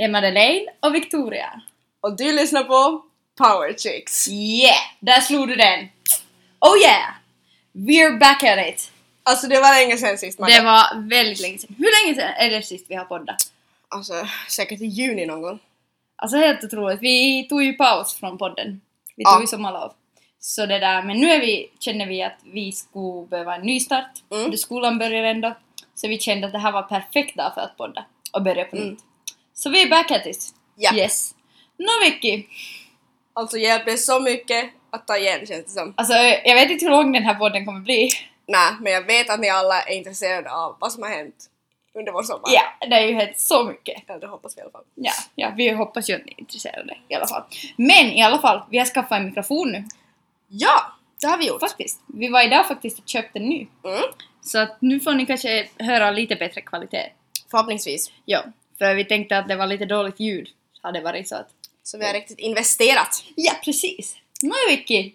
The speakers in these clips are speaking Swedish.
Det är Madeleine och Victoria. Och du lyssnar på Power Chicks. Yeah! Där slog du den! Oh yeah! We're back at it! Alltså det var länge sedan sist Madde. Det var väldigt länge sedan. Hur länge sedan är det sist vi har poddat? Alltså säkert i juni någon gång. Alltså helt otroligt. Vi tog ju paus från podden. Vi Ja. tog ju sommarlov. Så det där, men nu är vi, känner vi att vi skulle behöva en ny start. Mm. Skolan börjar ändå. Så vi kände att det här var perfekt dag för att podda och börja på Mm. Så vi är back at it. Ja. Yes. Nå Vicky, Alltså hjälp, det är så mycket att ta igen känns det som. alltså jag vet inte hur lång den här podden kommer bli. Nej, men jag vet att ni alla är intresserade av vad som har hänt under vår sommar. Ja, det är ju helt så mycket. Eller det hoppas vi i alla fall. Ja, ja, vi hoppas ju att ni är intresserade i alla fall. Men i alla fall, vi har skaffat en mikrofon nu. Ja, det har vi gjort. Faktiskt. Vi var idag faktiskt och köpte en ny. Mm. Så att nu får ni kanske höra lite bättre kvalitet. Förhoppningsvis. Ja, för vi tänkte att det var lite dåligt ljud. Hade varit så att... Så vi har riktigt investerat. Ja, precis. Nå Vicky,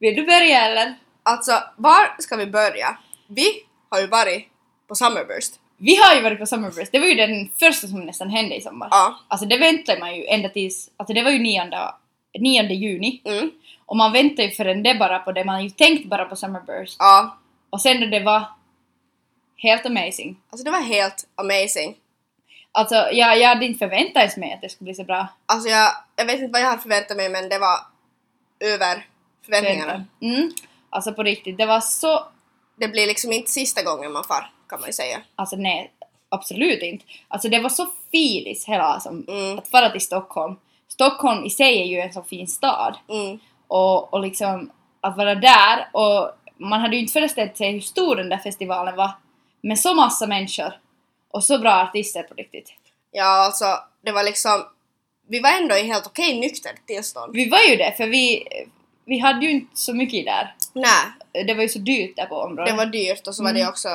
vill du börja eller? Alltså, var ska vi börja? Vi har ju varit på Summerburst. Vi har ju varit på Summerburst, det var ju den första som nästan hände i sommar. Ja. Alltså det väntade man ju ända tills... Alltså det var ju 9, 9 juni. Mm. Och man väntar ju förrän det bara på det, man har ju tänkt bara på Summerburst. Ja. Och sen då det var helt amazing. Alltså det var helt amazing. Alltså jag, jag hade inte förväntat mig att det skulle bli så bra. Alltså jag, jag vet inte vad jag hade förväntat mig men det var över förväntningarna. Mm. Alltså på riktigt, det var så... Det blir liksom inte sista gången man far, kan man ju säga. Alltså nej, absolut inte. Alltså det var så filis hela som Mm. att fara till Stockholm. Stockholm i sig är ju en så fin stad. Mm. Och, och liksom att vara där och man hade ju inte föreställt sig hur stor den där festivalen var. Med så massa människor. Och så bra artister på riktigt. Ja, alltså det var liksom... Vi var ändå i helt okej nyktert tillstånd. Vi var ju det, för vi, vi hade ju inte så mycket där. Nej, Det var ju så dyrt där på området. det var dyrt och så var Mm. det också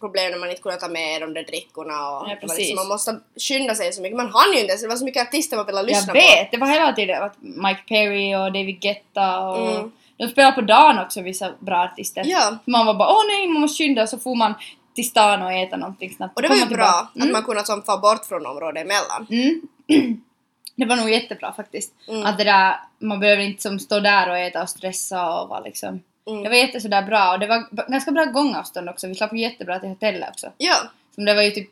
problem när man inte kunde ta med de där drickorna och Ja, var liksom, man måste skynda sig så mycket. Man hann ju inte ens, det var så mycket artister man ville lyssna Jag vet, det var hela tiden att Mike Perry och David Guetta och Mm. de spelade på dagen också vissa bra artister. Ja. Man var bara åh nej, man måste skynda så får man till stan och äta någonting snabbt. Och det var ju bra tillbaka. att Mm. man kunde som få bort från området emellan. Mm. det var nog jättebra faktiskt. Mm. Att det där, man behöver inte som stå där och äta och stressa och vara liksom Mm. Det var jätte sådär bra och det var ganska bra gångavstånd också. Vi slapp ju jättebra till hotellet också. Ja. Som det var ju typ,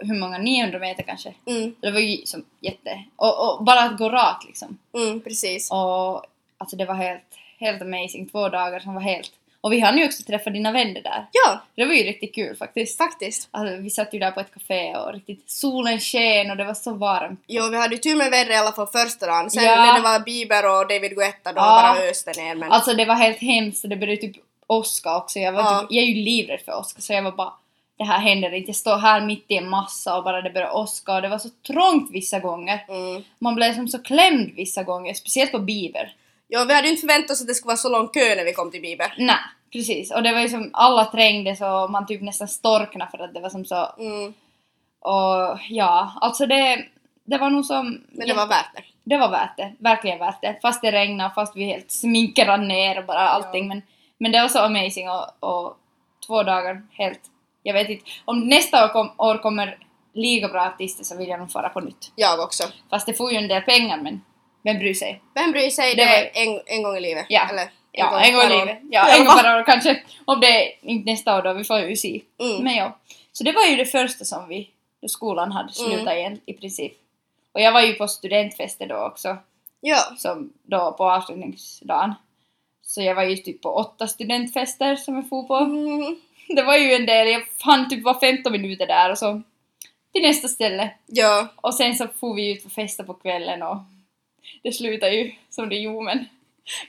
hur många? 900 meter kanske. Mm. Det var ju som jätte... Och, och bara att gå rakt liksom. Mm, precis. Och alltså det var helt, helt amazing. Två dagar som var helt... Och vi hann ju också träffa dina vänner där. Ja, Det var ju riktigt kul faktiskt. faktiskt. Alltså, vi satt ju där på ett café och riktigt solen sken och det var så varmt. Jo, vi hade ju tur med vädret i alla fall första dagen. Sen Ja. när det var Bieber och David Guetta då Ja. bara öste ner. Men Alltså det var helt hemskt och det började typ åska också. Jag, var Ja. typ, jag är ju livrädd för åska så jag var bara det här händer inte. Jag står här mitt i en massa och bara det börjar åska och det var så trångt vissa gånger. mm. Man blev som så klämd vissa gånger, speciellt på Bieber. Jo, vi hade ju inte förväntat oss att det skulle vara så lång kö när vi kom till Bieber. Nej, precis. Och det var ju som alla trängdes och man typ nästan storknade för att det var som så... Mm. Och ja, alltså det, det var nog som... Men det var värt det. det var värt det. Verkligen värt det. Fast det regnade, fast vi helt sminket rann ner och bara allting. Men, men det var så amazing och, och två dagar helt... Jag vet inte. Om nästa år, kom, år kommer lika bra artister så vill jag nog fara på nytt. Jag också. Fast det får ju en del pengar men vem bryr sig? Vem bryr sig? Det Det, var- en, en gång i livet. Ja. Eller Ja, en gång i per år. livet. Ja, en gång per år kanske. Om det är inte nästa år då, vi får ju se. Mm. Men ja. Så det var ju det första som vi, då skolan hade slutat Mm. igen i princip. Och jag var ju på studentfester då också, Ja. som då på avslutningsdagen. Så jag var ju typ på åtta studentfester som jag for på. Mm. Det var ju en del, jag hann typ var 15 minuter där och så till nästa ställe. Ja. Och sen så for vi ut och festa på kvällen och det slutade ju som det gjorde men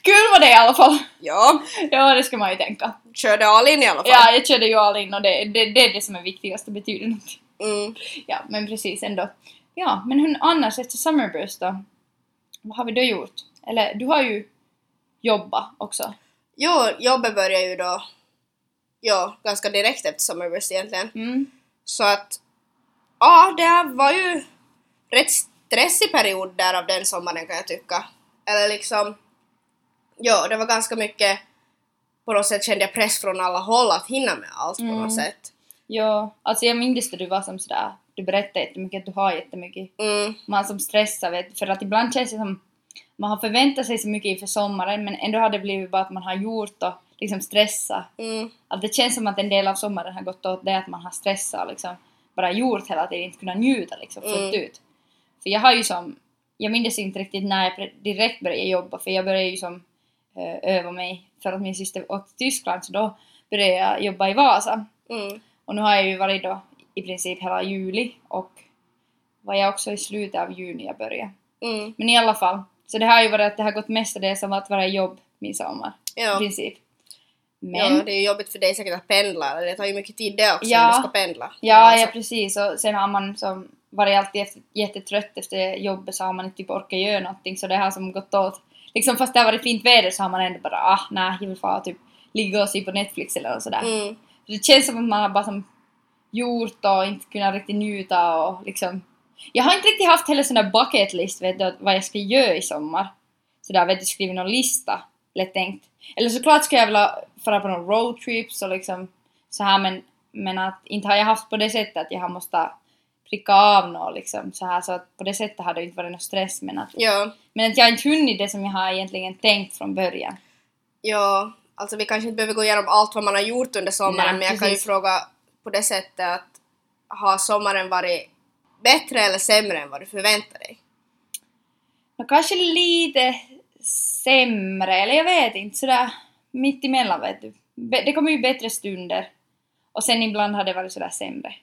kul var det i alla fall. Ja. Ja, det ska man ju tänka. Körde all in i alla fall. Ja, jag körde ju all in och det, det, det är det som är viktigast och betyder något. Mm. Ja, men precis ändå. Ja, men hur annars efter Summerburst då? Vad har vi då gjort? Eller du har ju jobbat också. Jo, jobbet började ju då ja, ganska direkt efter Summerburst egentligen. Mm. Så att ja, det var ju rätt stressig period där av den sommaren kan jag tycka. Eller liksom ja, det var ganska mycket på något sätt kände jag press från alla håll att hinna med allt på Mm. något sätt. Ja, alltså jag minns då du var som sådär, du berättade jättemycket att du har jättemycket. Mm. Man som stressar vet för att ibland känns det som man har förväntat sig så mycket inför sommaren men ändå har det blivit bara att man har gjort och liksom stressat. Mm. Att det känns som att en del av sommaren har gått åt det att man har stressat och liksom bara gjort hela tiden, inte kunnat njuta liksom fullt Mm. ut. För jag har ju som, jag minns inte riktigt när jag direkt började jobba för jag började ju som eh, öva mig för att min syster åkte till Tyskland så då började jag jobba i Vasa. Mm. Och nu har jag ju varit då i princip hela juli och var jag också i slutet av juni jag började. Mm. Men i alla fall, så det har ju varit att det har gått mestadels som att vara i jobb min sommar. I Ja. princip. Men, ja, det är ju jobbigt för dig säkert att pendla, det tar ju mycket tid det också Ja. om du ska pendla. ja, Alltså. ja precis. Och sen har man som varit alltid efter, jättetrött efter jobbet så har man inte typ orkat göra någonting så det har som gått åt. Liksom fast det har varit fint väder så har man ändå bara ah nej jag vill bara typ ligga och se på Netflix eller sådär. Mm. Så det känns som att man har bara som gjort och inte kunnat riktigt njuta och liksom... Jag har inte riktigt haft heller sån där bucket list vet du, vad jag ska göra i sommar. Sådär vet du, skrivit någon lista. Eller tänkt. Eller såklart ska jag vilja fara på någon roadtrips och liksom så här men, men att inte har jag haft på det sättet att jag har måste pricka av något liksom så här så att på det sättet har det inte varit någon stress men att, Ja. men att jag inte hunnit det som jag har egentligen tänkt från början. ja, alltså vi kanske inte behöver gå igenom allt vad man har gjort under sommaren, Nej, men jag kan ju fråga på det sättet att har sommaren varit bättre eller sämre än vad du förväntade dig? No, kanske lite sämre, eller jag vet inte, sådär mitt emellan vet du. Det kommer ju bättre stunder och sen ibland har det varit sådär sämre.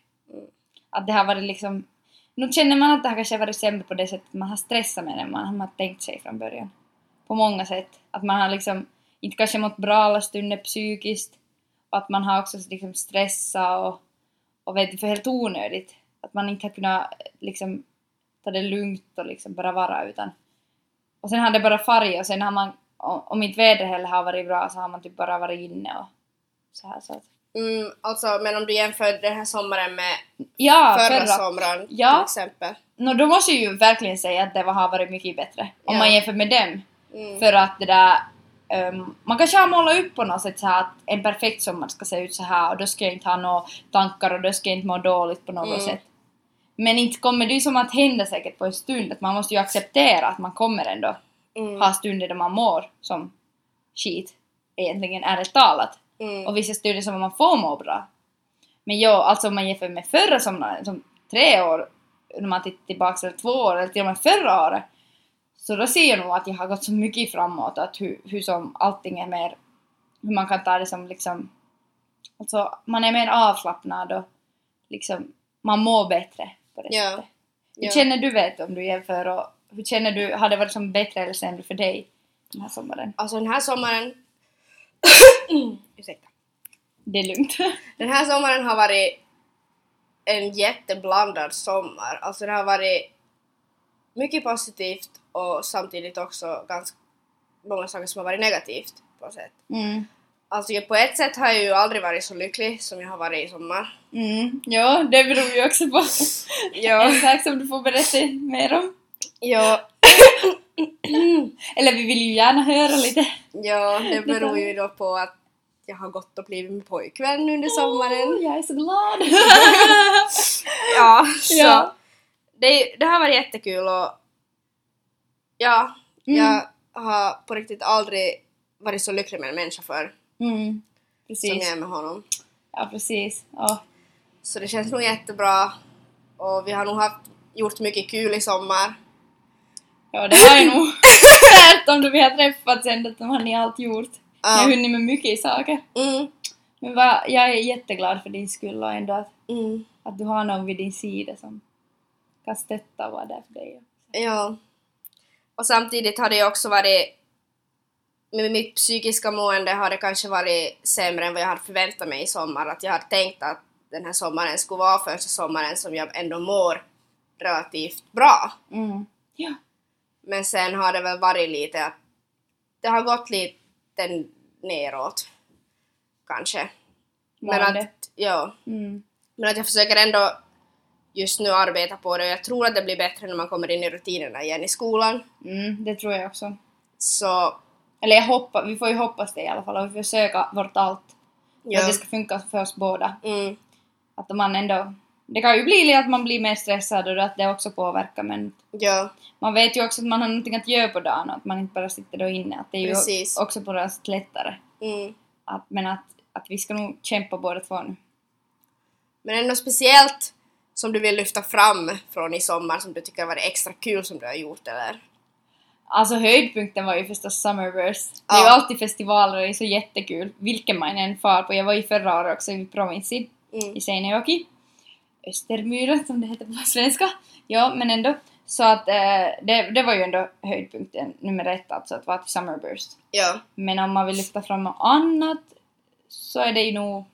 Att det har varit liksom, nu känner man att det här kanske varit sämre på det sättet man har stressat med det man har tänkt sig från början. På många sätt. Att man har liksom inte kanske mått bra alla stunder psykiskt och att man har också liksom stressat och, och vet för helt onödigt. Att man inte har kunnat liksom ta det lugnt och liksom bara vara utan och sen har det bara färg och sen har man om om inte vädret heller har varit bra så har man typ bara varit inne och så här så att Mm, alltså, men om du jämför den här sommaren med Ja, förra, förra. sommaren Ja. till exempel. No, då måste jag ju verkligen säga att det har varit mycket bättre om Ja. man jämför med dem. Mm. För att det där ehm, man kanske har målat upp på något sätt så här att en perfekt sommar ska se ut så här och då ska jag inte ha några tankar och då ska jag inte må dåligt på något Mm. sätt. Men inte kommer det ju som att hända säkert på en stund att man måste ju acceptera att man kommer ändå Mm. ha stunder där man mår som skit egentligen ärligt talat. Mm. och vissa studier som man får må bra. Men ja, alltså om man jämför med förra sommaren, som tre år, när man tittar tillbaka, eller två år, eller till och med förra året, så då ser jag nog att jag har gått så mycket framåt, att hur, hur som allting är mer, hur man kan ta det som liksom, alltså man är mer avslappnad och liksom, man mår bättre på det Ja. sättet. Hur Ja. känner du vet om du jämför och hur känner du, har det varit som bättre eller sämre för dig den här sommaren? Alltså den här sommaren... Det är lugnt. Den här sommaren har varit en jätteblandad sommar. Alltså det har varit mycket positivt och samtidigt också ganska många saker som har varit negativt på ett sätt. Mm. Alltså på ett sätt har jag ju aldrig varit så lycklig som jag har varit i sommar. Mm, ja, det beror ju också på Ja. en sak som du får berätta mer om. Ja, Eller vi vill ju gärna höra lite. ja det beror ju då på att jag har gått och blivit med pojkvän under sommaren. Åh, jag är så glad! Ja, så Ja. det, det har varit jättekul och ja, Mm. jag har på riktigt aldrig varit så lycklig med en människa för Mm, som precis. jag är med honom. Ja, precis. Ja. Så det känns nog jättebra och vi har nog haft, gjort mycket kul i sommar. ja, det har jag nog lärt om då vi har träffats ändå, att de har ni allt gjort. Ni har Ja. hunnit med mycket saker. Mm, Men va, jag är jätteglad för din skull och ändå att, mm, att du har någon vid din sida som kan stötta och vara där för dig. ja. Och samtidigt har det också varit med mitt psykiska mående har det kanske varit sämre än vad jag hade förväntat mig i sommar. Att jag hade tänkt att den här sommaren skulle vara första sommaren som jag ändå mår relativt bra. Mm. Ja. Men sen har det väl varit lite att det har gått lite neråt. Kanske. Men att, ja, Mm. men att jag försöker ändå just nu arbeta på det och jag tror att det blir bättre när man kommer in i rutinerna igen i skolan. Mm, det tror jag också. Så Eller jag hoppas, vi får ju hoppas det i alla fall och vi får försöka vårt allt ja. att det ska funka för oss båda. Mm, att man ändå... Det kan ju bli lite att man blir mer stressad och att det också påverkar men Ja, man vet ju också att man har någonting att göra på dagen och att man inte bara sitter då inne. Att det är ju Precis. också på något sätt lättare. mm. Att, men att, att vi ska nog kämpa båda två nu. Men är det något speciellt som du vill lyfta fram från i sommar som du tycker har varit extra kul som du har gjort eller? Alltså höjdpunkten var ju förstås Summerburst. Det är ju Ja. alltid festivaler och det är så jättekul. Vilken man än far på. Jag var ju förra året också i Provinsi Mm. i Seinäjoki. Östermyren som det heter på svenska. Ja, men ändå. Så att eh, det, det var ju ändå höjdpunkten nummer ett, alltså att vara till Summerburst. Ja. Men om man vill lyfta fram något annat så är det ju nog...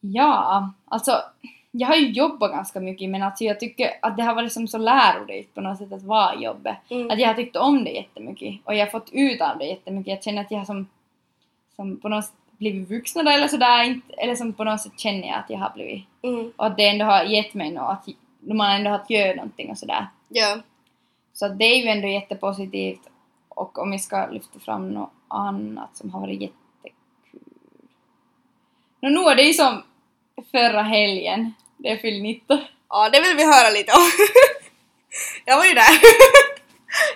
Ja, alltså jag har ju jobbat ganska mycket men alltså jag tycker att det har varit som så lärorikt på något sätt att vara i jobbet. Mm. Att jag har tyckt om det jättemycket och jag har fått ut av det jättemycket. Jag känner att jag har som, som på något sätt blivit vuxnare eller sådär, inte, eller som på något sätt känner jag att jag har blivit. Mm. Och att det ändå har gett mig något, att man ändå har göra någonting och sådär. Ja. Så det är ju ändå jättepositivt. Och om vi ska lyfta fram något annat som har varit jättekul. Nå, nu är det ju som förra helgen. Det är fyll 19. ja, det vill vi höra lite om. jag var ju där.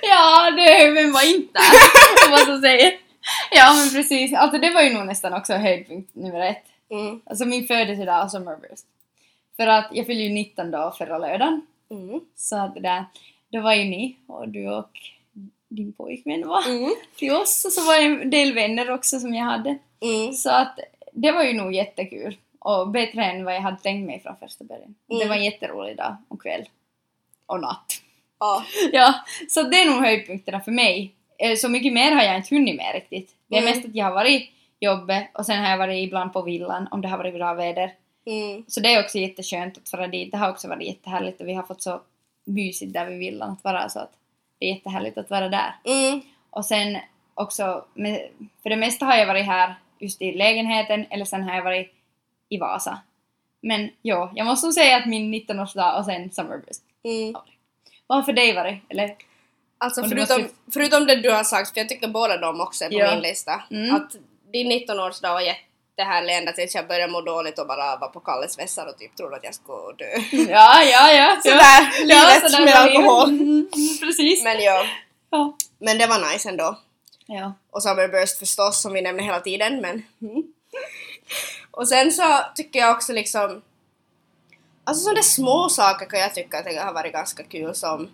Ja, det, vem var inte där? Vad som säger. Ja men precis, alltså det var ju nog nästan också höjdpunkt nummer ett. Mm. Alltså min födelsedag och Summerburst. För att jag fyllde ju 19 då förra lördagen. Mm. Så att det där, då var ju ni och du och din pojkvän var Mm. till oss och så var det en del vänner också som jag hade. Mm. Så att det var ju nog jättekul. Och bättre än vad jag hade tänkt mig från första början. Det Mm. var en jätterolig dag och kväll. Och natt. Ja. Ja, så det är nog höjdpunkterna för mig. Eh, Så mycket mer har jag inte hunnit med riktigt. Det är Mm. mest att jag har varit jobbet och sen har jag varit ibland på villan om det har varit bra väder. Mm. Så det är också jätteskönt att vara dit. Det har också varit jättehärligt och vi har fått så mysigt där vid villan att vara så att det är jättehärligt att vara där. Mm. Och sen också, med, för det mesta har jag varit här just i lägenheten eller sen har jag varit i Vasa. Men ja, jag måste nog säga att min 19-årsdag och sen Summerburst. Mm. Vad har för dig varit? Eller? Alltså förutom, måste- förutom det du har sagt, för jag tycker båda de också är på Ja. min lista, Mm. att din 19-årsdag var jättehärlig ända tills jag började må dåligt och bara var på Kalles vässar och typ trodde att jag skulle dö. Ja, ja, ja. Sådär, ja, livet sådär med alkohol. Mm, mm, precis. Men ja, Ja. men det var nice ändå. ja. Och Summerburst förstås som vi nämner hela tiden men... Mm. Och sen så tycker jag också liksom... Alltså sådana små saker kan jag tycka att det har varit ganska kul som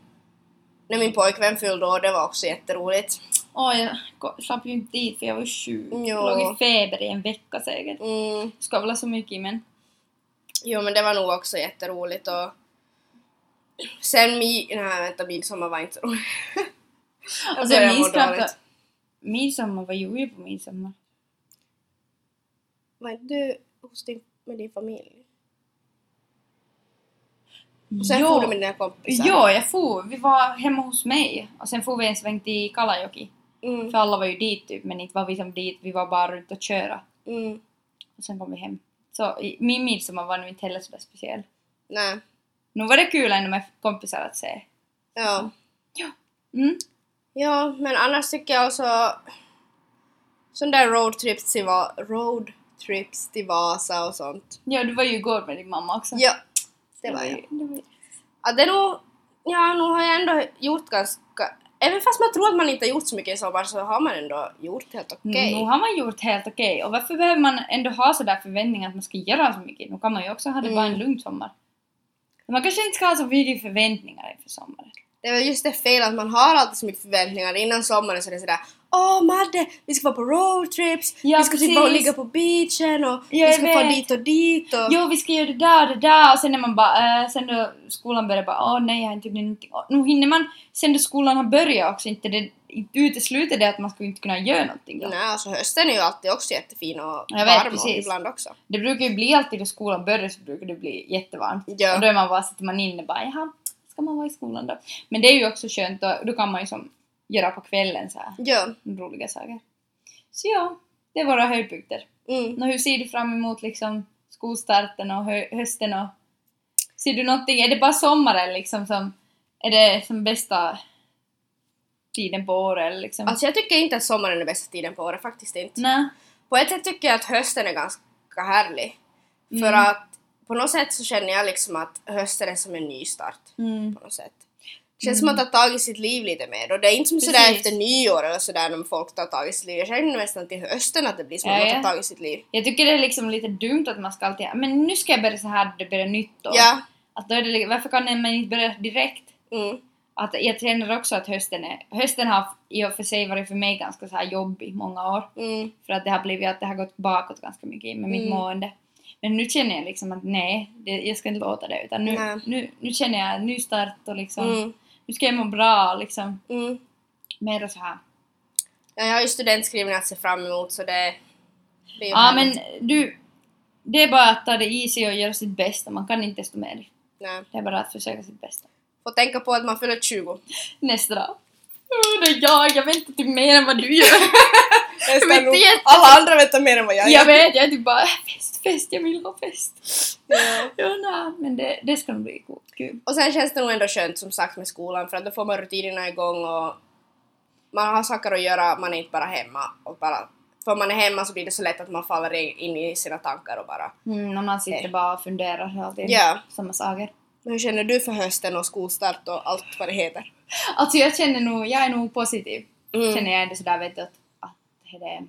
när min pojkvän fyllde år, det var också jätteroligt. Åh, jag ko- slapp ju inte dit för jag var sjuk. Jo. Jag låg i feber i en vecka säkert. Mm. Skavlade så mycket men... Jo men det var nog också jätteroligt och sen mi... Nej vänta, midsommar var inte så roligt. Jag började må minns knappt. Midsommar, vad gjorde jag på midsommar? Var inte du hos din, med din familj? Och sen Jo. for du med dina kompisar? Ja, jag for. Vi var hemma hos mig och sen for vi en sväng till Kalajoki. Mm. För alla var ju dit typ, men inte var vi som dit, vi var bara runt och köra. Mm. Och sen kom vi hem. Så min midsommar var nu inte heller sådär speciell. Nej. Nu var det kul ändå med kompisar att se. Ja. Mm. Ja, men annars tycker jag också sån där roadtrips till, Va- roadtrips till Vasa och sånt. Ja, du var ju igår med din mamma också. Ja, det var jag. Ja, det är nog, ja, nu har jag ändå gjort ganska, även fast man tror att man inte har gjort så mycket i sommar så har man ändå gjort helt okej. Nu har man gjort helt okej. Och varför behöver man ändå ha sådär förväntningar att man ska göra så mycket? Nu kan man ju också ha det bara en Mm. lugn sommar. Man kanske inte ska ha så mycket förväntningar inför sommaren. Det är väl just det fel att man har alltid så mycket förväntningar innan sommaren så är det sådär Åh Madde, vi ska vara på roadtrips, Ja, vi ska typ precis. ligga på beachen och Ja, vi ska jag få vet. dit och dit och... Jo, vi ska göra det där och det där och sen är man bara, äh, sen då skolan börjar bara, åh nej, jag har inte gjort någonting. Och nu hinner man, sen då skolan har börjat också, inte det inte utesluter det att man skulle inte kunna göra någonting då. Nej, alltså hösten är ju alltid också jättefin och Jag vet, varm och precis. ibland också. Det brukar ju bli alltid då skolan börjar så brukar det bli jättevarmt. Ja. Och då är man bara, sitter man inne bara, jaha, ska man vara i skolan då? Men det är ju också skönt, då, då kan man ju som göra på kvällen så här Ja. roliga saker. Så ja, det är våra höjdpunkter. Mm. Och hur ser du fram emot liksom skolstarten och hö- hösten och ser du någonting, är det bara sommaren liksom som är det som bästa tiden på året liksom? Alltså jag tycker inte att sommaren är bästa tiden på året, faktiskt inte. Nej. På ett sätt tycker jag att hösten är ganska härlig. För Mm. att på något sätt så känner jag liksom att hösten är som en ny start. Mm. På något sätt. Känns som att ta tag i sitt liv lite mer och det är inte som sådär Precis. efter nyår eller sådär när folk tar tag i sitt liv. Jag känner nästan till hösten att det blir som att Ja, man tar tag i sitt liv. Jag tycker det är liksom lite dumt att man ska alltid men nu ska jag börja så här, det börjar nytt år. Ja. Att då är det, varför kan man inte börja direkt? Mm. Att jag känner också att hösten är, hösten har i och för sig varit för mig ganska så här jobbig många år. Mm. För att det har blivit att det har gått bakåt ganska mycket med mitt Mm. mående. Men nu känner jag liksom att nej, det, jag ska inte låta det utan nu, Nej. nu, nu känner jag ny start och liksom Mm. Nu ska jag må bra liksom. Mm. Mer och så här. Ja, jag har ju studentskrivning att se fram emot så det blir ju Ja men du, det är bara att ta det easy och göra sitt bästa, man kan inte desto mer. Nej. Det är bara att försöka sitt bästa. Får tänka på att man fyller 20. Nästa dag. Oh, det är jag, jag väntar till mer än vad du gör. Nästan nog- Alla andra vet mer än vad jag gör. jag vet, jag är typ bara fest, fest, jag vill ha fest. Ja. Ja, nej, men det, det ska nog bli kul. Och sen känns det nog ändå skönt som sagt med skolan för att då får man rutinerna igång och man har saker att göra, man är inte bara hemma och bara för man är hemma så blir det så lätt att man faller in i sina tankar och bara Mm, när man sitter Okej. bara och funderar alltid Ja. samma saker. Men hur känner du för hösten och skolstart och allt vad det heter? Alltså jag känner nog, jag är nog positiv. Mm. Känner jag det sådär vet du att det,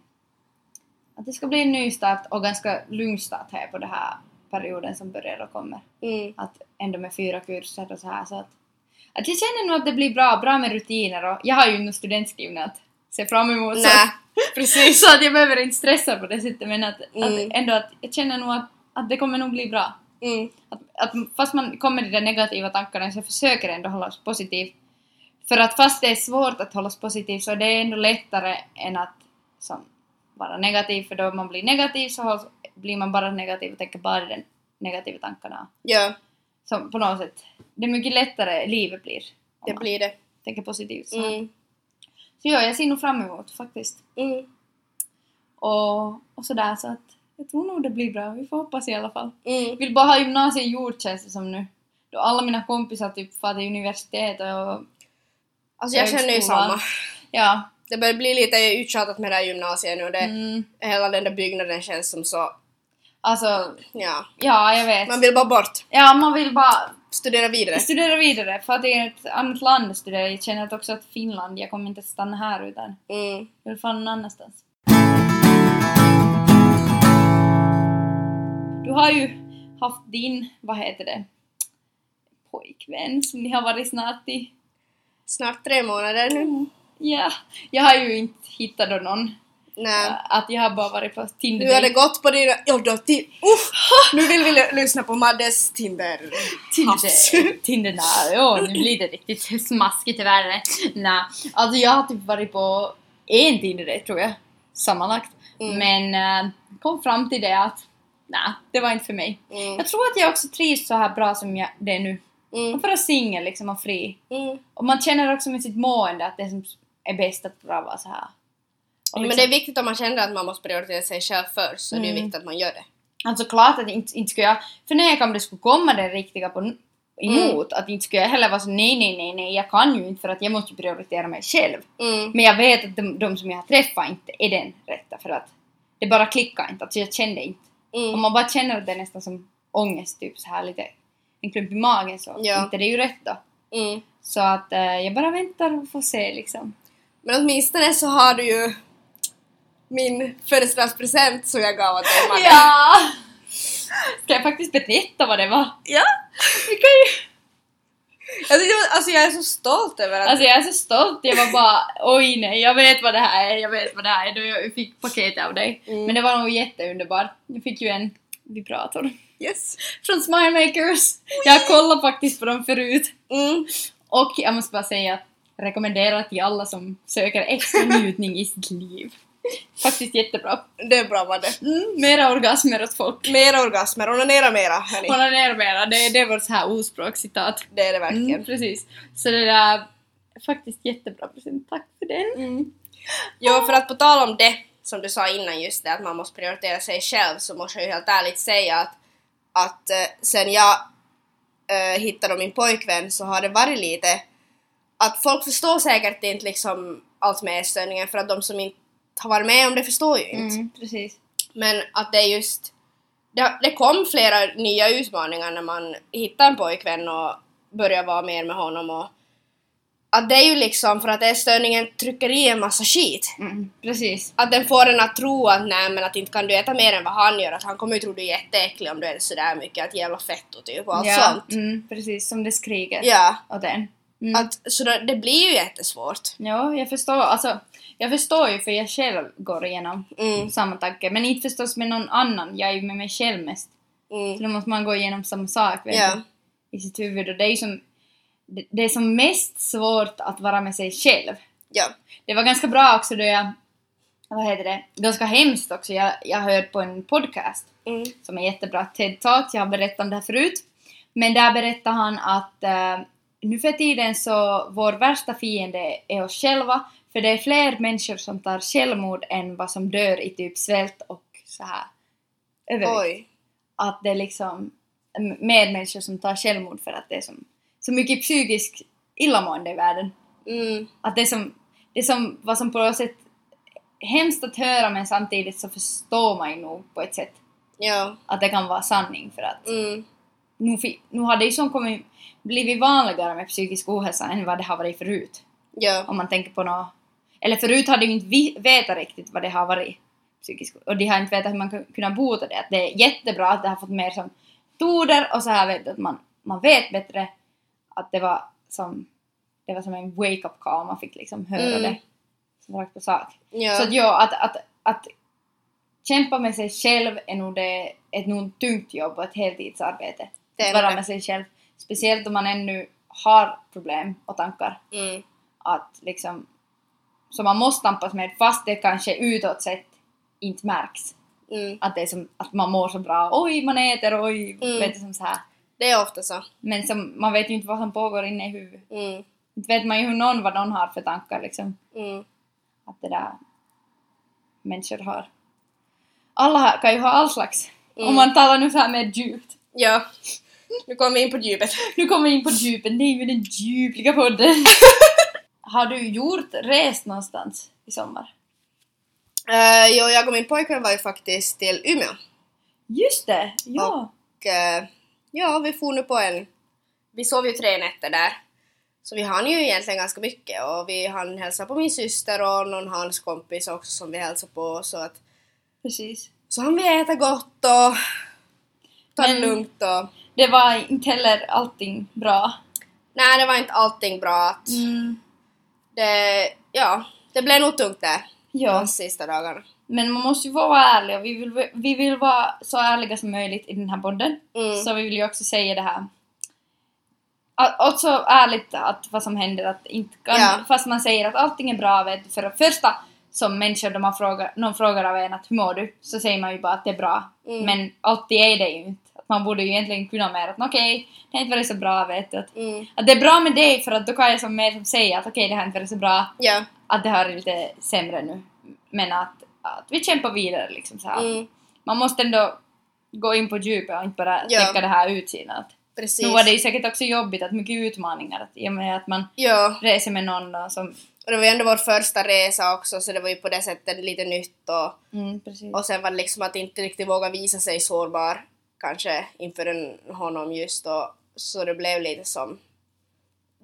att det ska bli en ny start och ganska lugn start här på den här perioden som börjar och kommer. Mm. Att ändå med fyra kurser och så här så att, att jag känner nog att det blir bra, bra med rutiner och jag har ju nog studentskrivning att se fram emot så, Nej, precis. så att jag behöver inte stressa på det sättet men att, Mm. att ändå att jag känner nog att, att det kommer nog bli bra. Mm. Att, att fast man kommer i de negativa tankarna så jag försöker ändå hålla sig positiv. För att fast det är svårt att hålla sig positiv så det är ändå lättare än att som, vara negativ för då man blir negativ så blir man bara negativ och tänker bara de negativa tankarna. Ja, Så på något sätt, det är mycket lättare livet blir det blir det. tänker positivt. Så, Mm. så ja, jag ser nog fram emot faktiskt. Mm. Och, och sådär så att jag tror nog det blir bra, vi får hoppas i alla fall. Mm. vill bara ha gymnasiet gjort känns det som nu. Då alla mina kompisar typ far till universitet och Alltså jag känner ju samma. ja. Det börjar bli lite uttjatat med det här gymnasiet nu. Det, Mm, Hela den där byggnaden känns som så, alltså, ja. ja jag vet. Man vill bara bort. Ja, man vill bara Studera vidare. studera vidare för att det är ett annat land att studera. Jag känner att också att Finland, jag kommer inte stanna här utan Mm. jag vill fan någon annanstans. Du har ju haft din, vad heter det, pojkvän som ni har varit snart i Snart tre månader nu. Ja, jag har ju inte hittat då någon. Nej. Att jag har bara varit på Tinder. Hur har det gått på dina... Jo då, ti... Uff! Nu vill vi lyssna på Maddes Tinder. Tinder, Tinder nej, jo, nu blir det riktigt smaskigt tyvärr. Nej, alltså jag har typ varit på en Tinder tror jag, sammanlagt. Mm. Men äh, kom fram till det att nej, det var inte för mig. Mm. Jag tror att jag också trivs så här bra som jag, det är nu. Mm. Och vara singel liksom och fri. Mm. Och man känner också med sitt mående att det som är bäst att bara vara så här. Och Men liksom- det är viktigt om man känner att man måste prioritera sig själv först, så det är Mm. viktigt att man gör det. Alltså klart att inte, inte skulle jag förneka om det skulle komma det riktiga på, emot. Att inte skulle jag heller vara så nej, nej, nej, nej, jag kan ju inte för att jag måste prioritera mig själv. Mm. Men jag vet att de, de som jag har träffat inte är den rätta för att det bara klickar inte. Alltså jag kände inte. Om Mm. man bara känner att det är nästan som ångest, typ så här lite en klump i magen så Ja. inte det är ju rätt då. Mm. Så att eh, jag bara väntar och får se liksom. Men åtminstone så har du ju min födelsedagspresent som jag gav åt dig Madde. Ja! Ska jag faktiskt berätta vad det var? ja! Vi kan ju jag, alltså jag är så stolt över att... Alltså jag är så stolt, jag var bara oj nej, jag vet vad det här är, jag vet vad det här är då jag fick paketet av dig. Mm. Men det var nog jätteunderbart. Jag fick ju en vibrator yes! från Smilemakers. Jag har kollat faktiskt på dem förut. Mm. Och jag måste bara säga att jag rekommenderar till alla som söker extra njutning i sitt liv. Faktiskt jättebra. Det är bra Madde. Mm, mera orgasmer åt folk. Mera orgasmer, onanera mera hörni. Onanera mera, det, det är vårt så här ordspråkscitat. Det är det verkligen. Mm, precis. Så det där är faktiskt jättebra present, tack för den. Mm. Jo, för att på tal om det, som du sa innan just det, att man måste prioritera sig själv, så måste jag ju helt ärligt säga att, att eh, sen jag eh, hittade min pojkvän så har det varit lite att folk förstår säkert inte liksom allt med ätstörningen för att de som inte har varit med om det förstår ju inte. Mm, precis. Men att det är just det, det kom flera nya utmaningar när man hittade en pojkvän och började vara mer med honom och att det är ju liksom för att ätstörningen trycker i en massa skit. Mm, precis. Att den får en att tro att nej men att inte kan du äta mer än vad han gör, att han kommer ju tro du är jätteäcklig om du äter sådär mycket, att jävla fetto typ och allt ja, sånt. Mm, precis, som det skriker Ja, åt en. Mm. att, så då, det blir ju jättesvårt. Ja, jag förstår. Alltså, jag förstår ju för jag själv går igenom Mm, samma tanke. Men inte förstås med någon annan. Jag är ju med mig själv mest. Så mm, då måste man gå igenom samma sak vet ja, du, i sitt huvud. Och det är ju som, det, det är som mest svårt att vara med sig själv. ja, Det var ganska bra också då jag, vad heter det, ganska hemskt också. Jag, jag hörde på en podcast mm, som är jättebra, TED Talk, jag har berättat om det här förut. Men där berättar han att eh, nu för tiden så vår värsta fiende är oss själva, för det är fler människor som tar självmord än vad som dör i typ svält och så här övervikt. oj, Att det är liksom m- mer människor som tar självmord för att det är som, så mycket psykisk illamående i världen. mm, Att det är som, det är som vad som på något sätt hemskt att höra men samtidigt så förstår man ju nog på ett sätt ja, att det kan vara sanning för att mm, nu, nu har det ju som kommit, blivit vanligare med psykisk ohälsa än vad det har varit förut. ja, Om man tänker på något... Eller förut hade ju inte vetat riktigt vad det har varit. Psykisk, och de har inte vetat hur man kan kunna bota det. Att det är jättebra att det har fått mer som toder och så här vet att man, man vet bättre att det var som det var som en wake-up call, man fick liksom höra Mm. det som rakt på sak. ja, Så att ja, att, att, att kämpa med sig själv är nog det, ett nog tungt jobb och ett heltidsarbete. Det vara det. med sig själv. Speciellt om man ännu har problem och tankar. mm, Att liksom, som man måste tampas med fast det kanske utåt sett inte märks. mm. Att det är som att man mår så bra. Oj, man äter, oj, Mm. vet du, som så här. Det är ofta så. Men som, man vet ju inte vad som pågår inne i huvudet. Mm, Inte vet man ju hur någon, vad någon har för tankar liksom. mm, att det där människor har. Alla kan ju ha all slags. Mm. Om man talar nu så här mer djupt. ja. Nu kommer vi in på djupet. Nu kommer vi in på djupen, det är ju den djupliga podden. har du gjort, rest någonstans i sommar? Uh, jo, jag och min pojkvän var ju faktiskt till Umeå. Just det, ja. Och eh, ja, vi for nu på en... Vi sov ju tre nätter där. Så vi hann ju egentligen ganska mycket och vi hann hälsa på min syster och någon hans kompis också som vi hälsade på så att Precis. så hann vi äta gott och ta det lugnt och... Det var inte heller allting bra. Nej, det var inte allting bra att Mm. det... Ja, det blev nog tungt där Ja, de sista dagarna. men man måste ju vara ärlig och vi vill, vi vill vara så ärliga som möjligt i den här podden. Mm. Så vi vill ju också säga det här. Också ärligt att vad som händer, att inte kan, Ja. fast man säger att allting är bra, vet du, för det första som människor, frågar, någon frågar av en att hur mår du? Så säger man ju bara att det är bra. Mm. Men alltid är det ju inte. Att man borde ju egentligen kunna mer att okej, det har inte varit så bra, vet du. Att, Mm. att det är bra med dig för att då kan jag som mer som säga att okej, det har inte varit så bra, Ja. att det har varit lite sämre nu. Men att, att vi kämpar vidare liksom så. Mm. Man måste ändå gå in på djupet och inte bara Ja. täcka det här utsidan. Precis. nu var det ju säkert också jobbigt, att mycket utmaningar, att i och med att man Ja. reser med någon som... Och det var ju ändå vår första resa också så det var ju på det sättet lite nytt och, Mm, och sen var det liksom att inte riktigt våga visa sig sårbar kanske inför en, honom just och så det blev lite som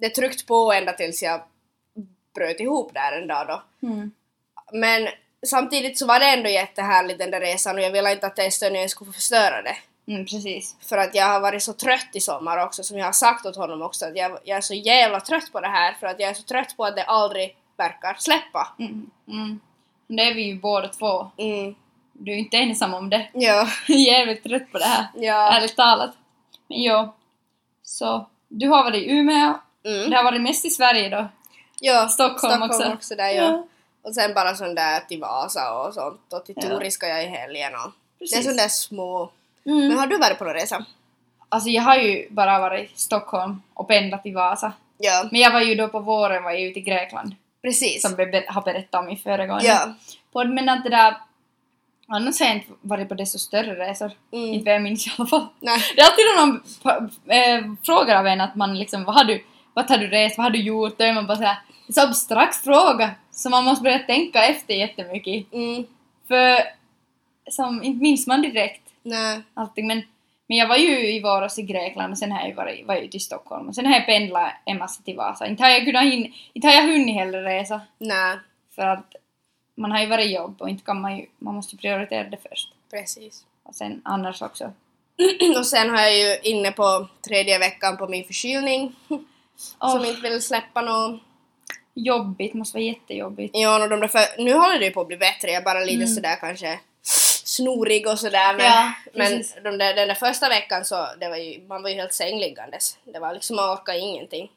det tryckte på ända tills jag bröt ihop där en dag då. Mm. Men samtidigt så var det ändå jättehärligt den där resan och jag ville inte att teststörningen skulle förstöra det. Mm, precis. För att jag har varit så trött i sommar också som jag har sagt åt honom också att jag, jag är så jävla trött på det här för att jag är så trött på att det aldrig verkar släppa. Mm. Mm. Det är vi ju båda två. Mm. Du är inte ensam om det. Ja. Jag är jävligt trött på det här, Ja. ärligt talat. Men jo. Så, du har varit i Umeå. Mm. Det har varit mest i Sverige då. ja. Stockholm också. där ja. Och sen bara sån där till Vasa och sånt och till Ja. Tori ska jag i helgen och det är Precis. sån där små. Mm. Men har du varit på någon resa? Alltså jag har ju bara varit i Stockholm och pendlat till Vasa. Ja, Men jag var ju då på våren var jag ute i Grekland. precis. Som vi har berättat om i föregående Ja. podd. Men att det där... Annars har jag inte varit på desto större resor. Mm. Inte vad jag minns i alla fall. Nej. Det är alltid någon äh, frågar av en att man liksom, vad har du, vad har du rest, vad har du gjort? Då är man bara såhär, det är så abstrakt fråga. Så man måste börja tänka efter jättemycket. Mm. För som, inte minns man direkt. Nej. allting. Men, men jag var ju i våras i Grekland och sen har jag varit, var jag i Stockholm och sen har jag pendlat en massa till Vasa. Inte har jag kunnat hin, inte har jag hunnit heller resa Nej. för att man har ju varit i jobb och inte kan man ju, man måste ju prioritera det först. Precis. Och sen annars också. och sen har jag ju inne på tredje veckan på min förkylning. Som Åh, inte vill släppa något. jobbigt, måste vara jättejobbigt. Ja, och de där för, nu håller det ju på att bli bättre, jag är bara lite Mm. sådär kanske snorig och sådär men, Ja, men de där, den där första veckan så det var ju, man var ju helt sängliggandes. Det var liksom, man orkade ingenting.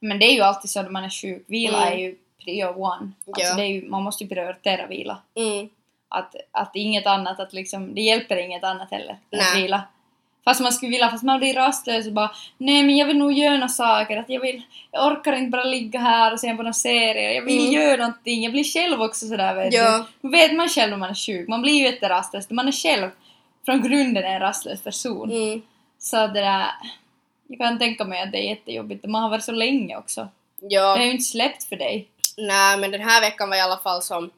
Men det är ju alltid så när man är sjuk. Vila Mm. är ju prio one. Alltså Ja. ju, man måste ju prioritera vila. Mm. Att, att inget annat, att liksom, det hjälper inget annat heller att vila. Fast man skulle vilja, fast man blir rastlös och bara nej men jag vill nog göra några saker, att jag vill, jag orkar inte bara ligga här och se på några serier, jag vill Mm. göra någonting, jag blir själv också sådär vet Ja. du. Nu vet man själv om man är sjuk, man blir ju jätterastlös, man är själv från grunden en rastlös person. Mm. Så det där, jag kan tänka mig att det är jättejobbigt, man har varit så länge också. Ja, Det har ju inte släppt för dig. Nej men den här veckan var i alla fall som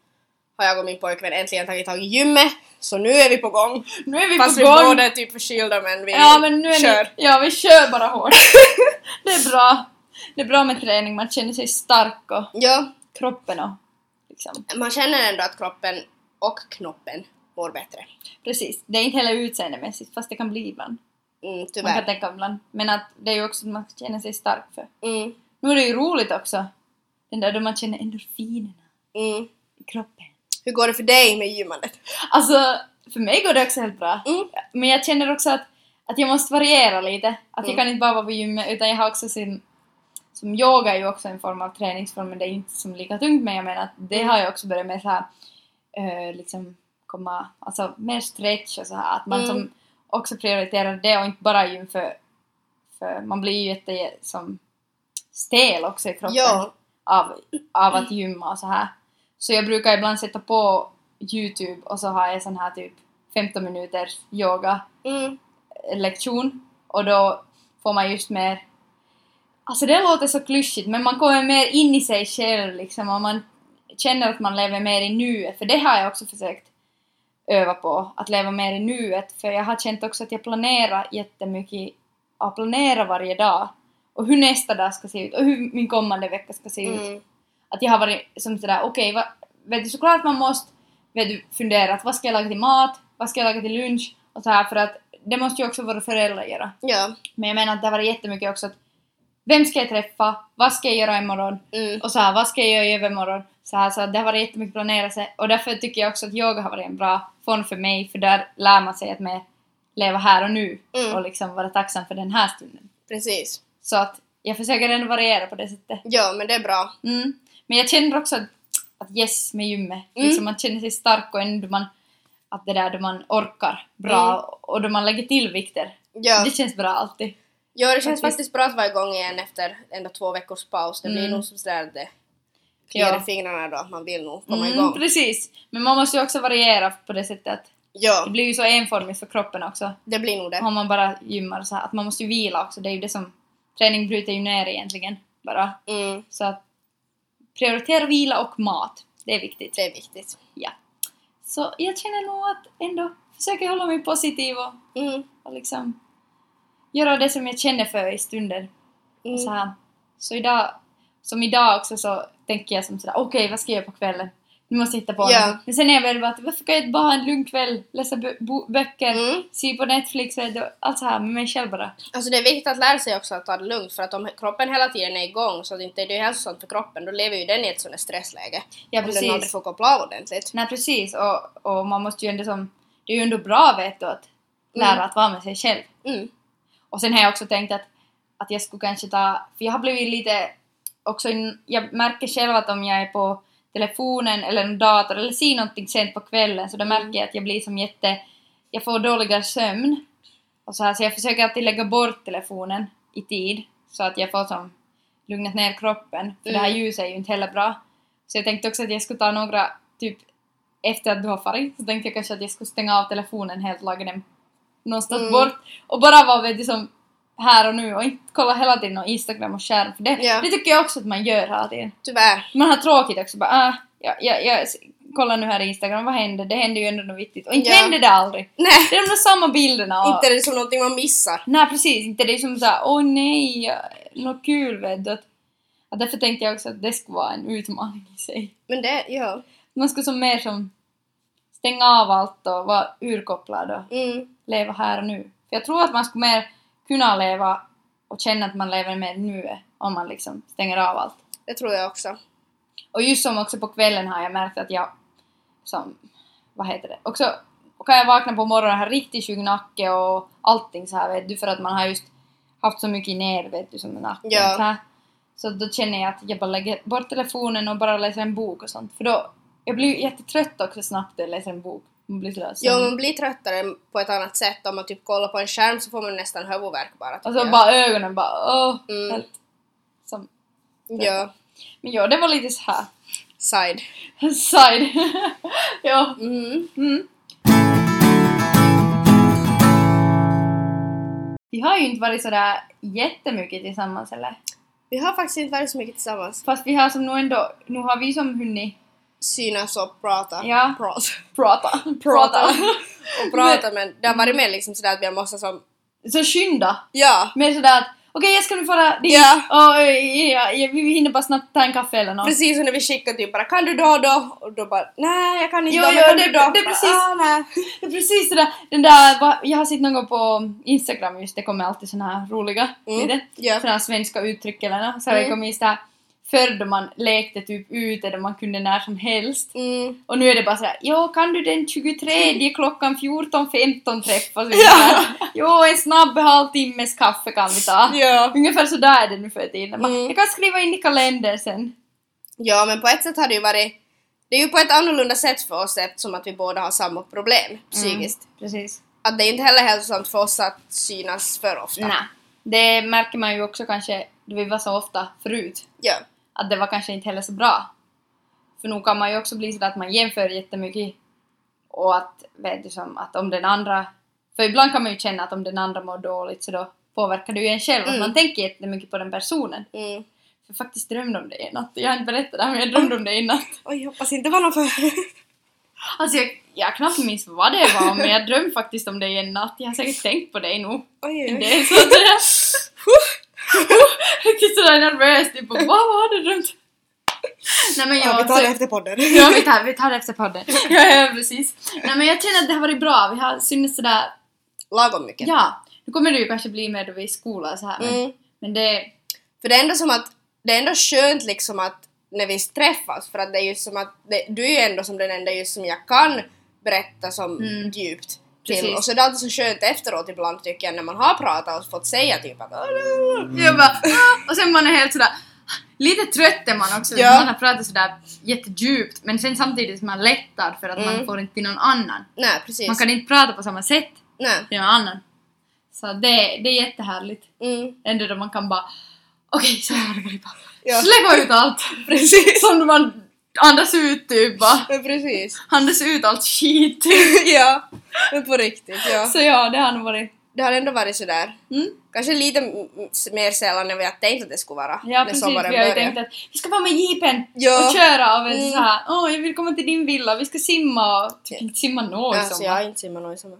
har jag och min pojkvän äntligen tagit tag i gymmet, så nu är vi på gång. Nu är vi Fast på vi gång! båda är typ förkylda men vi Ja men nu är kör. Ni, ja vi kör bara hårt. det är bra. Det är bra med träning, man känner sig stark och Ja, kroppen och liksom. man känner ändå att kroppen och knoppen mår bättre. Precis. Det är inte heller utseendemässigt fast det kan bli ibland. Mm, Man kan tyvärr. tänka ibland. Men att det är ju också att man känner sig stark för. Mm, Nu är det ju roligt också. Den där då man känner endorfinerna mm. i kroppen. Hur går det för dig med gymmandet? Alltså, för mig går det också helt bra. Mm. Men jag känner också att, att jag måste variera lite. Att jag Mm. kan inte bara vara på gymmet utan jag har också sin... Som yoga är ju också en form av träningsform men det är inte som lika tungt men jag menar att det Mm. har jag också börjat med så här eh, liksom komma, alltså mer stretch och så här att man Mm. som också prioriterar det och inte bara gym för, för man blir ju jätte som stel också i kroppen Ja, av, av att gymma och så här. Så jag brukar ibland sätta på Youtube och så har jag sån här typ 15 minuters yoga mm, lektion. Och då får man just mer Alltså det låter så klyschigt men man kommer mer in i sig själv liksom och man känner att man lever mer i nuet. För det har jag också försökt öva på, att leva mer i nuet. För jag har känt också att jag planerar jättemycket, jag planerar varje dag och hur nästa dag ska se ut. Och hur min kommande vecka ska se ut. Mm, att jag har varit som sådär, okej, okay, vet du såklart man måste vet du, fundera att vad ska jag laga till mat, vad ska jag laga till lunch? Och så här för att det måste ju också våra föräldrar göra. ja, Men jag menar att det har varit jättemycket också att vem ska jag träffa, vad ska jag göra imorgon? Mm, och så här, vad ska jag göra i övermorgon? Så här, så det har varit jättemycket planerelse och därför tycker jag också att yoga har varit en bra form för mig för där lär man sig att mer leva här och nu. Mm. och liksom vara tacksam för den här stunden. precis. Så att jag försöker ändå variera på det sättet. Ja, men det är bra. Mm. Men jag känner också att, att yes med gymmet, Mm. liksom man känner sig stark och ändå man, att det där då man orkar bra och då man lägger till vikter. Mm. Ja, Det känns bra alltid. ja det känns faktiskt. faktiskt bra att vara igång igen efter ändå två veckors paus. Det blir Mm. nog sådär att det kliar Ja. i fingrarna då, att man vill nog komma Mm, igång. precis. Men man måste ju också variera på det sättet att det Ja, blir ju så enformigt för kroppen också. det blir nog det. Om man bara gymmar så här, att man måste ju vila också. Det är ju det som träning bryter ju ner egentligen bara. Mm, Så att prioritera vila och mat. Det är viktigt. det är viktigt. Ja. Så jag känner nog att ändå försöker hålla mig positiv och Mm, och liksom göra det som jag känner för i stunden. Och så, mm, här. så idag, som idag också så tänker jag som sådär, okej vad ska jag göra på kvällen? Nu måste jag hitta på något. Men sen är jag väl bara att varför kan jag inte bara ha en lugn kväll, läsa böcker, mm. se på Netflix, du, allt så här med mig själv bara. Alltså det är viktigt att lära sig också att ta det lugnt för att om kroppen hela tiden är igång så att inte det är hälsosamt för kroppen då lever ju den i ett sådant stressläge. Ja om den aldrig precis. får koppla av ordentligt. Nej precis och, och man måste ju ändå som, det är ju ändå bra vet du att lära Mm. att vara med sig själv. Mm. Och sen har jag också tänkt att, att jag skulle kanske ta, för jag har blivit lite också, jag märker själv att om jag är på telefonen eller en dator eller ser någonting sent på kvällen så då Mm. märker jag att jag blir som jätte, jag får dåligare sömn. Och så, här, så jag försöker alltid lägga bort telefonen i tid så att jag får som lugnat ner kroppen. För det här Mm. ljuset är ju inte heller bra. Så jag tänkte också att jag skulle ta några, typ efter att du har farit, så tänkte jag kanske att jag skulle stänga av telefonen helt, laga den någonstans Mm. bort och bara vara vet du, som här och nu och inte kolla hela tiden på Instagram och skärm för det, Ja. det tycker jag också att man gör hela tiden. Tyvärr. Man har tråkigt också bara ah, jag, jag, jag kolla nu här i Instagram, vad hände? Det hände ju ändå något viktigt. Och inte Ja. hände det aldrig. Nej, Det är de där samma bilderna. Och, inte är det som någonting man missar. Nej precis, inte det är som såhär åh nej, något kul vet du. Att, att därför tänkte jag också att det skulle vara en utmaning i sig. Men det, ja. Man skulle som mer som stänga av allt och vara urkopplad och Mm. leva här och nu. För jag tror att man skulle mer kunna leva och känna att man lever med nuet om man liksom stänger av allt. Det tror jag också. Och just som också på kvällen har jag märkt att jag som, vad heter det, också kan jag vakna på morgonen och ha riktigt sjuk nacke och allting så här vet du för att man har just haft så mycket ner vet du som nacken Ja. så här. Så då känner jag att jag bara lägger bort telefonen och bara läser en bok och sånt för då, jag blir jättetrött också snabbt när jag läser en bok. Man blir sådär Jo, sömnig. man blir tröttare på ett annat sätt. Om man typ kollar på en skärm så får man nästan huvudvärk bara. tycker Och så jag. bara ögonen bara åh, Mm. helt som, Ja, men ja det var lite så här side. side. ja. Mm. Mm. Vi har ju inte varit sådär jättemycket tillsammans eller? Vi har faktiskt inte varit så mycket tillsammans. Fast vi har som nu ändå, nu har vi som hunnit Synas och prata. Ja. Prata. prata. Prata. och prata men det har varit mer liksom sådär att vi måste som... Så skynda. Ja! Mer sådär att okej jag ska nu fara dit Ja. och eh, ja, ja, vi hinner bara snabbt ta en kaffe eller något. Precis som när vi skickar typ bara kan du då då? Och då bara nej jag kan inte Jo, då, jo, kan det- du då? det är precis. Ah, nej. Det är precis sådär, den där, jag har sett någon gång på Instagram just, det kommer alltid såna här roliga, Mm. lite, Ja. såna här svenska uttryck eller nåt. Så har det Mm. kommit just där förr då man lekte typ ute där man kunde när som helst. Mm. Och nu är det bara sådär, jo kan du den 23 klockan 14.15 träffas vi Ja. Jo en snabb halvtimmes kaffe kan vi ta. Ja. Ungefär sådär är det nu för tiden. Mm. Jag kan skriva in i kalendern sen. ja men på ett sätt har det ju varit det är ju på ett annorlunda sätt för oss eftersom att vi båda har samma problem psykiskt. Precis. Att det är inte heller hälsosamt för oss att synas för ofta. Nej. Det märker man ju också kanske då vi var så ofta förut. Ja. Att det var kanske inte heller så bra. För nog kan man ju också bli så att man jämför jättemycket och att, vet du, som att om den andra... För ibland kan man ju känna att om den andra mår dåligt så då påverkar det ju en själv. Att Mm. man tänker jättemycket på den personen. Mm. För jag faktiskt drömde om det i natt. Jag har inte berättat det här men jag drömde om det i natt. Oj, hoppas inte det var någon för... Alltså jag, jag knappt minns vad det var men jag drömde faktiskt om det i en natt. Jag har säkert tänkt på dig nog. oj, oj, En oj. del så sådär nervös typ och vad har du drömt? Nej men Ja, jag... vi tar det efter podden. Ja, vi tar, vi tar det efter podden. Ja, ja, precis. Nej, men jag känner att det har varit bra. Vi har syntes sådär... Lagom mycket. Ja, nu kommer det ju kanske bli mer då vi är i skolan så här. Men, Mm. men det... För det är ändå som att, det är ändå skönt liksom att när vi träffas för att det är ju som att, det, du är ju ändå som den enda just som jag kan berätta som Mm. djupt till. Precis. Och så är det alltid så skönt efteråt ibland tycker jag när man har pratat och fått säga typ att Jag bara... "Ah", Och sen man är helt sådär... Lite trött är man också, Ja. man har pratat sådär jättedjupt men sen samtidigt är man lättad för att man Mm. får inte till någon annan. nej precis. Man kan inte prata på samma sätt Nej. till någon annan. Så det, det är jättehärligt. Mm. Ändå då man kan bara okej, så här har det bara. Ja. Släppa ut allt! Precis. Som man andas ut typ bara. Men precis. Andas ut allt skit. ja. Men på riktigt, ja. Så ja, det har nog varit... Det har ändå varit sådär. Mm. Kanske lite mer sällan än vi har tänkt att det skulle vara. Ja precis, vi har ju tänkt att vi ska vara med jeepen Ja. och köra vet du Mm. så här. åh jag vill komma till din villa, vi ska simma och typ inte simma nå i Alltså sommar. jag har inte simmat någon i sommar.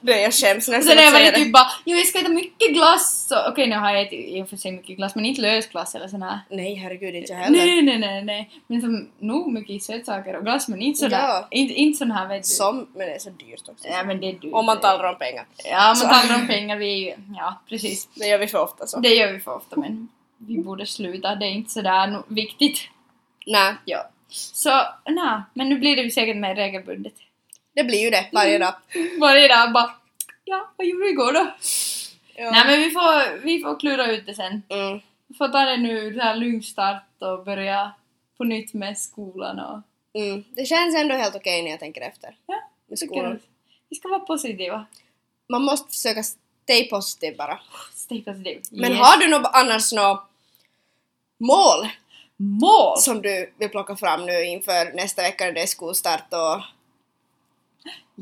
Jag skäms nästan sen har jag varit typ bara, jo jag ska äta mycket glass okej nu har jag ätit i och för sig mycket glass men inte lösglass eller sån här. Nej herregud inte jag heller. Nej nej nej nej. Men som nog mycket sötsaker och glass men inte sådär, Ja. inte, inte sån här vet du. Som, men det är så dyrt också. Ja men det är du. Om man talar om pengar. Ja man Så. talar om pengar, vi är ju, ja precis. Det gör vi för ofta så. Det gör vi för ofta men vi borde sluta, det är inte sådär viktigt. Nej, Ja. Så, nej, men nu blir det ju säkert mer regelbundet. Det blir ju det varje dag. Varje dag bara, ja, vad gjorde du igår då? Ja. Nej men vi får, vi får klura ut det sen. Mm. Vi får ta det nu, så här lugn start och börja på nytt med skolan och... Mm. Det känns ändå helt okej när jag tänker efter. Ja, Med skolan. Vi ska vara positiva. Man måste försöka stay positiv bara. Stay positiv. Men Yes. har du något annars något mål Mål! som du vill plocka fram nu inför nästa vecka när det är skolstart och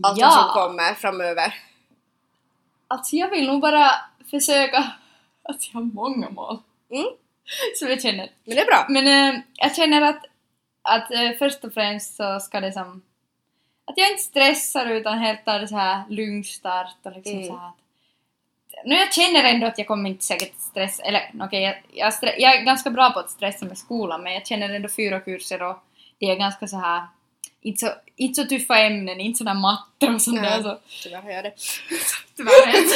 allt ja! som kommer framöver? Alltså jag vill nog bara försöka... Alltså jag har många mål. Mm. Som jag känner. Men det är bra. Men eh, jag känner att, att eh, först och främst så ska det som att jag inte stressar utan helt tar det så här lugn start och liksom Mm. så här att, nu jag känner ändå att jag kommer inte säkert stressa, eller okej jag, jag, stre- jag är ganska bra på att stressa med skolan men jag känner ändå fyra kurser och det är ganska så här inte så, inte så tuffa ämnen, inte sådär matte och sånt där Nej. så Tyvärr har jag det. tyvärr inte.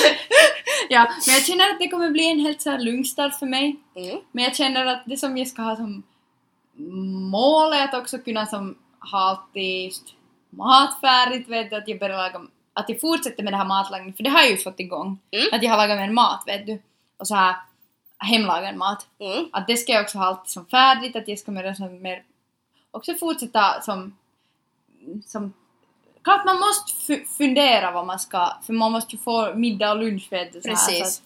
Ja, men jag känner att det kommer bli en helt så här lugn start för mig. Mm. Men jag känner att det som jag ska ha som mål är att också kunna som ha alltid mat färdigt, vet du, att jag börjar laga, att jag fortsätter med det här matlagningen, för det har jag ju fått igång. Mm. Att jag har lagat mer mat, vet du. Och så här hemlagad mat. Mm. Att det ska jag också ha alltid som färdigt, att jag ska mer, mer också fortsätta som, som Klart man måste fu- fundera vad man ska, för man måste ju få middag och lunch vet du, så här, Precis. så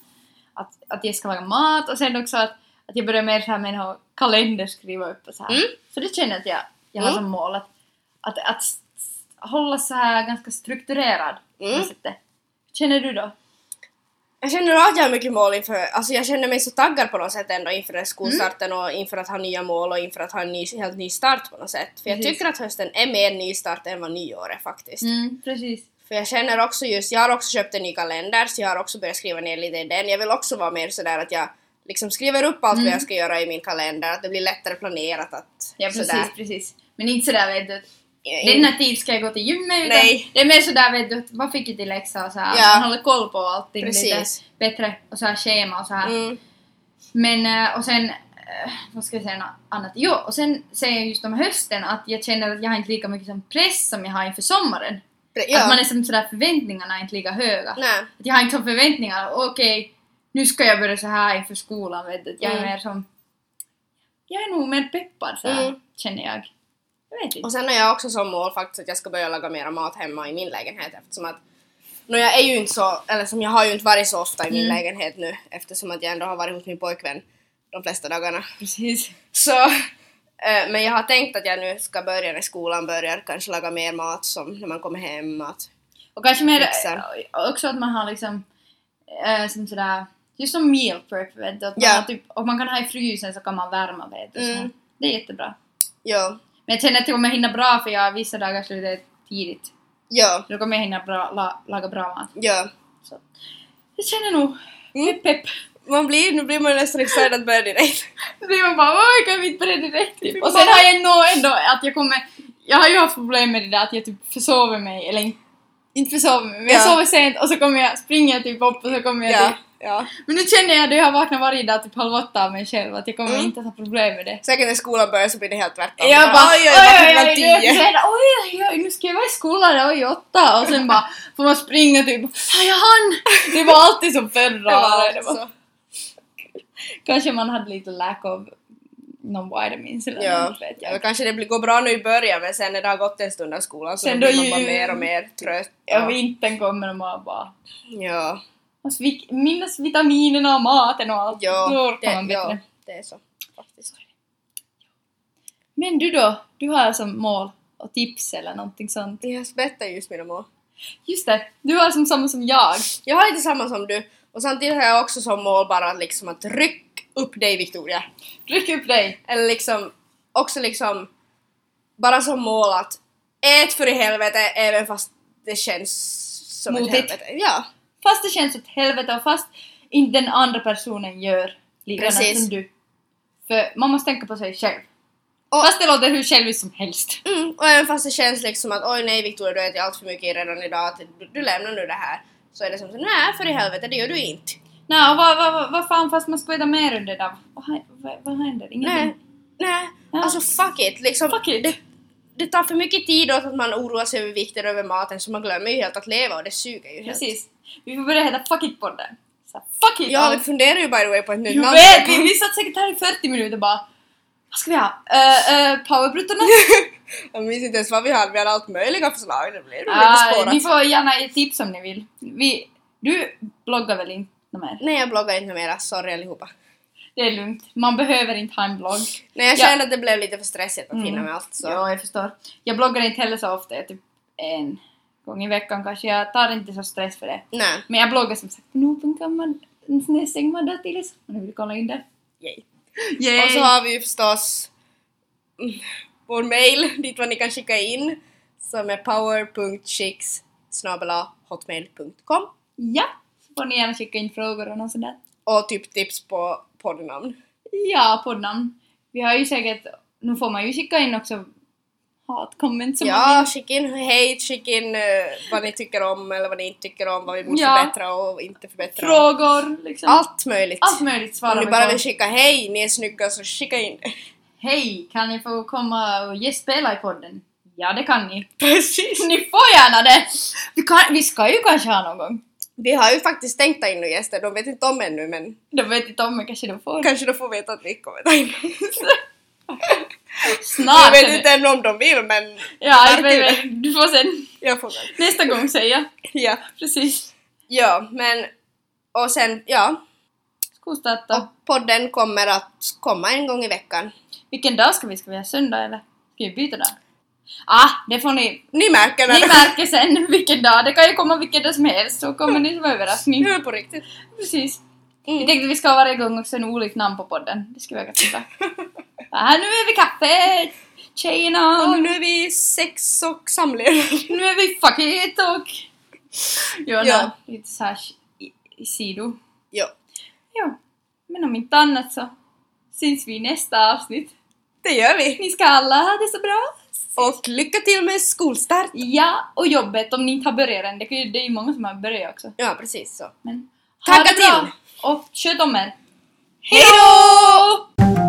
att, att, att jag ska laga mat och sen också att, att jag börjar mer så här med en kalender skriva upp och så här. Mm. Så det känner jag att jag, jag har Mm. som mål att, att, att hålla så här ganska strukturerad Mm. Känner du då? Jag känner att jag har mycket mål inför, alltså jag känner mig så taggad på något sätt ändå inför den skolstarten och inför att ha nya mål och inför att ha en ny, helt ny start på något sätt. För jag tycker att hösten är mer nystart än vad nyår är faktiskt. Mm, precis. För jag känner också just, jag har också köpt en ny kalender så jag har också börjat skriva ner lite i den. Jag vill också vara mer sådär att jag liksom skriver upp allt Mm. vad jag ska göra i min kalender, att det blir lättare planerat att Ja precis, sådär. precis. Men inte sådär vet du denna tid ska jag gå till gymmet utan Nej. det är mer sådär vet du vad fick jag till läxa och så här, Ja. man håller koll på allting Precis. lite bättre och så här schema och så här. Mm. Men och sen, eh, vad ska jag säga nå- annat? Jo, och sen säger jag just om hösten att jag känner att jag har inte lika mycket som press som jag har inför sommaren. Ja. Att man är som sådär förväntningarna är inte lika höga. Nej. Att jag har inte som förväntningar, okej nu ska jag börja så här inför skolan vet du. Jag är Mm. mer som, jag är nog mer peppad så här, Mm. känner jag. Jag vet inte. Och sen har jag också som mål faktiskt att jag ska börja laga mera mat hemma i min lägenhet eftersom att No, jag är ju inte så, eller som jag har ju inte varit så ofta i min Mm. lägenhet nu eftersom att jag ändå har varit hos min pojkvän de flesta dagarna. Precis. Så, eh, men jag har tänkt att jag nu ska börja när skolan börjar, kanske laga mer mat som när man kommer hem. Att, Och kanske mer, Fixar. eh, också att man har liksom, äh, som sådär, just som meal prep vet du. Att man Ja. typ, och man kan ha i frysen så kan man värma vet du. Mm. Det är jättebra. ja, Men jag känner att det kommer hinna bra för jag vissa dagar slutar tidigt. ja, Då kommer jag hinna bra, la, laga bra mat. ja. Så. Jag känner nog Mm. pepp pepp. Man blir, nu blir man nästan excited att börja direkt. Då blir man bara oj kan vi inte börja direkt typ. Och sen har jag nog ändå att jag kommer, jag har ju haft problem med det där att jag typ försover mig, eller inte, försover mig, men jag Ja. sover sent och så kommer jag, springer jag typ upp och så kommer jag Ja, typ ja. Men nu känner jag då jag vaknar varje dag typ halv åtta av mig själv att jag kommer Mm. inte ha problem med det. Säkert när skolan börjar så blir det helt tvärtom. Jag bara oj, oj, oj, oj, oj, oj, oj, oj, oj, nu ska jag vara i skolan, oj, åtta och sen bara får man springa typ ja, jag hann! Det var alltid som förra Det året. Det alltså. Kanske man hade lite lack of någon vitamins eller Ja, något vet ja, jag. kanske det går bra nu i början men sen när det har gått en stund av skolan så Sen då blir man bara mer och mer trött. Ja, och- vintern kommer och man bara ja, måste vi- minnas vitaminerna och maten och allt. ja, Då orkar det, man bättre. ja, det är så faktiskt. Men du då? Du har som mål och tips eller någonting sånt? Jag berättar just mina mål. Just det, du har som samma som jag. Jag har lite samma som du och samtidigt har jag också som mål bara att liksom att ryck upp dig Victoria. Ryck upp dig! Eller liksom också liksom bara som mål att ät för i helvete även fast det känns som ett Motigt. helvete. Ja, Fast det känns åt helvete och fast inte den andra personen gör likadant Precis. som du. För man måste tänka på sig själv. Och- Fast det låter hur själviskt som helst. mm, och även fast det känns liksom att oj nej Victoria du äter allt för mycket redan idag, att du, du lämnar nu det här. Så är det som så nej för i helvete det gör du inte. Nå, vad, vad, vad, vad fan fast man ska äta mer under där? Vad, vad, vad händer? Ingenting? Nej, nej, Ja. alltså fuck it. Liksom, Fuck it. Det, det tar för mycket tid åt att man oroar sig över vikten över maten så man glömmer ju helt att leva och det suger ju helt. Precis. Vi får börja heta Fuck it-podden. Så, Fuck it! Ja, vi funderar ju by the way på ett nytt Jag namn. vet! Vi, vi satt säkert här i 40 minuter bara Vad ska vi ha? Uh, uh, powerbruttorna? Jag minns inte ens vad vi hade, vi hade allt möjliga förslag. Det lite Ah, spårat. ni får gärna ge tips om ni vill. Vi, du bloggar väl inte mer? Nej, jag bloggar inte mera, sorry allihopa. Det är lugnt. Man behöver inte ha en blogg. Nej, jag Ja. kände att det blev lite för stressigt att Mm. hinna med allt så. Ja, jag förstår. Jag bloggar inte heller så ofta, jag typ en gång i veckan kanske. Jag tar inte så stress för det. Nej. Men jag bloggar som sagt på Nopen Sängmadda tills. Om ni vill kolla in det. Yay. Yay. Och så har vi ju förstås... Vår mail dit vad ni kan skicka in som är power.chicks hotmail.com Ja, så får ni gärna skicka in frågor och något sånt där. och typ tips på poddnamn. Ja, poddnamn. Vi har ju säkert, nu får man ju skicka in också hatkomments som Ja, skicka in hate, skicka in eh, vad ni tycker om eller vad ni inte tycker om, vad vi borde Ja. förbättra och inte förbättra. Frågor, liksom. Allt möjligt. Allt möjligt Om svarar ni vi bara på. vill skicka hej, ni är snygga så skicka in. Hej, kan ni få komma och gästspela i podden? Ja, det kan ni. Precis. Ni får gärna det! Vi, kan, vi ska ju kanske ha någon gång. Vi har ju faktiskt tänkt ta in några gäster, de vet inte om ännu men De vet inte om, men kanske de får. kanske de får veta att vi kommer ta in Snart! Jag vet inte ännu om de vill men Ja, jag vet, vet, du får sen jag får väl. nästa gång säga. Ja. Precis. Ja, men och sen, ja, Skolstarta. och podden kommer att komma en gång i veckan. Vilken dag ska vi? Ska vi ha söndag eller? Ska vi byta dag? Ah, det får ni... Ni märker när Ni märker sen vilken dag. Det kan ju komma vilken dag som helst så kommer ni som överraskning. Det på riktigt. Precis. Mm. Jag tänkte att vi ska ha varje gång också en olik namn på podden. Det skulle vara ganska. Ah, nu är vi kaffet! Tjejerna! Och nu är vi sex och samlevnad. Nu är vi fuckit och... Ja, Ja. lite såhär i, i sido. Ja, Ja, men om inte annat så syns vi i nästa avsnitt. det gör vi. Ni ska alla ha det så bra. Och lycka till med skolstart! Ja, och jobbet om ni inte har börjat än. Det är ju många som har börjat också. Ja, precis så. Men Tagga till! och sköt om er. Hejdå! Hejdå!